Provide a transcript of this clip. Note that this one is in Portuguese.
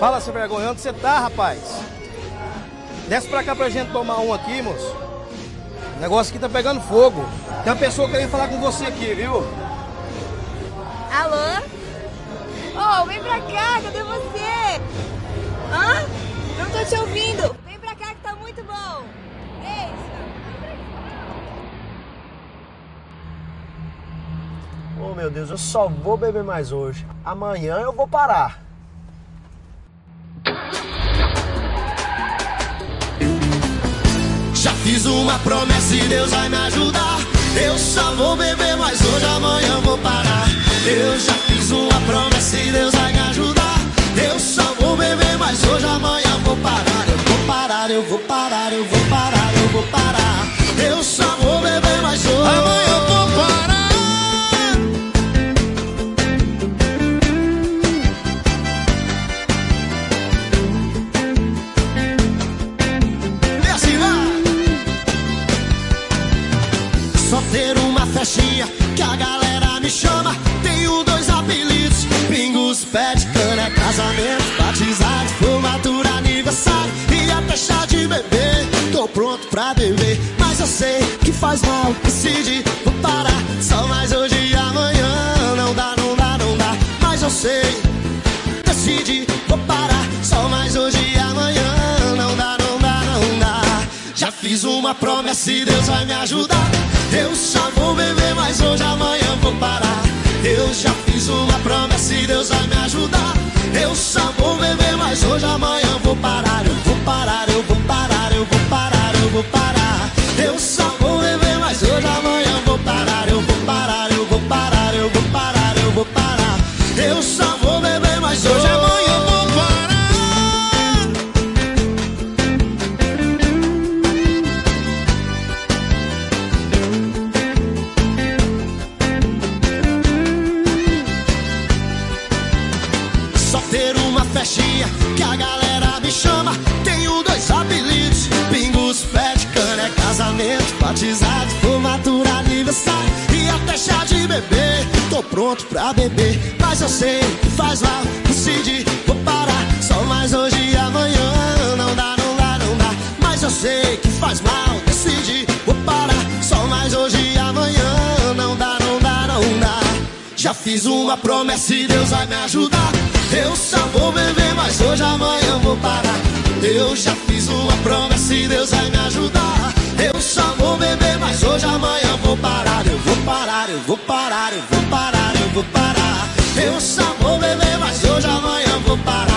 Fala, seu vergonha, onde você tá, rapaz? Desce pra cá pra gente tomar um aqui, moço. O negócio aqui tá pegando fogo. Tem uma pessoa querendo falar com você aqui, viu? Alô? Oh, vem pra cá, cadê você? Hã? Não tô te ouvindo. Vem pra cá que tá muito bom. Beijo. Oh meu Deus, eu só vou beber mais hoje. Amanhã eu vou parar. Já fiz uma promessa e Deus vai me ajudar. Eu só vou beber mais hoje, amanhã vou parar. Eu já fiz uma promessa e Deus vai me ajudar. Eu só vou beber mais hoje, amanhã vou parar. Eu vou parar, eu vou parar, eu vou parar, eu vou parar. Eu só Só ter uma festinha que a galera me chama. Tenho dois apelidos: Pingos, pé de cana, é casamento, batizado, formatura, aniversário e até chá de bebê. Tô pronto pra beber, mas eu sei que faz mal. Decidi, vou parar. Só mais hoje e amanhã. Não dá, não dá, não dá. Mas eu sei, decidi, vou parar. Só mais hoje e amanhã. Não dá, não dá, não dá. Já fiz uma promessa e Deus vai me ajudar. Eu só vou beber, mas hoje amanhã vou parar. Eu já fiz uma promessa e Deus vai me ajudar. Eu só vou beber, mas hoje amanhã Uma festinha que a galera me chama. Tenho dois apelidos: Pingos, de cana, é casamento, batizado, formatura, aniversário e até chá de bebê. Tô pronto pra beber, mas eu sei que faz mal. Decidi, vou parar. Só mais hoje e amanhã. Não dá, não dá, não dá. Mas eu sei que faz mal. Decidi, vou parar. Só mais hoje e amanhã. Não dá, não dá, não dá. Já fiz uma promessa e Deus vai me ajudar. Eu só vou beber, mas hoje amanhã vou parar. Eu já fiz uma promessa e Deus vai me ajudar. Eu só vou beber, mas hoje amanhã vou parar. Eu vou parar, eu vou parar, eu vou parar, eu vou parar. Eu só vou beber, mas hoje amanhã vou parar.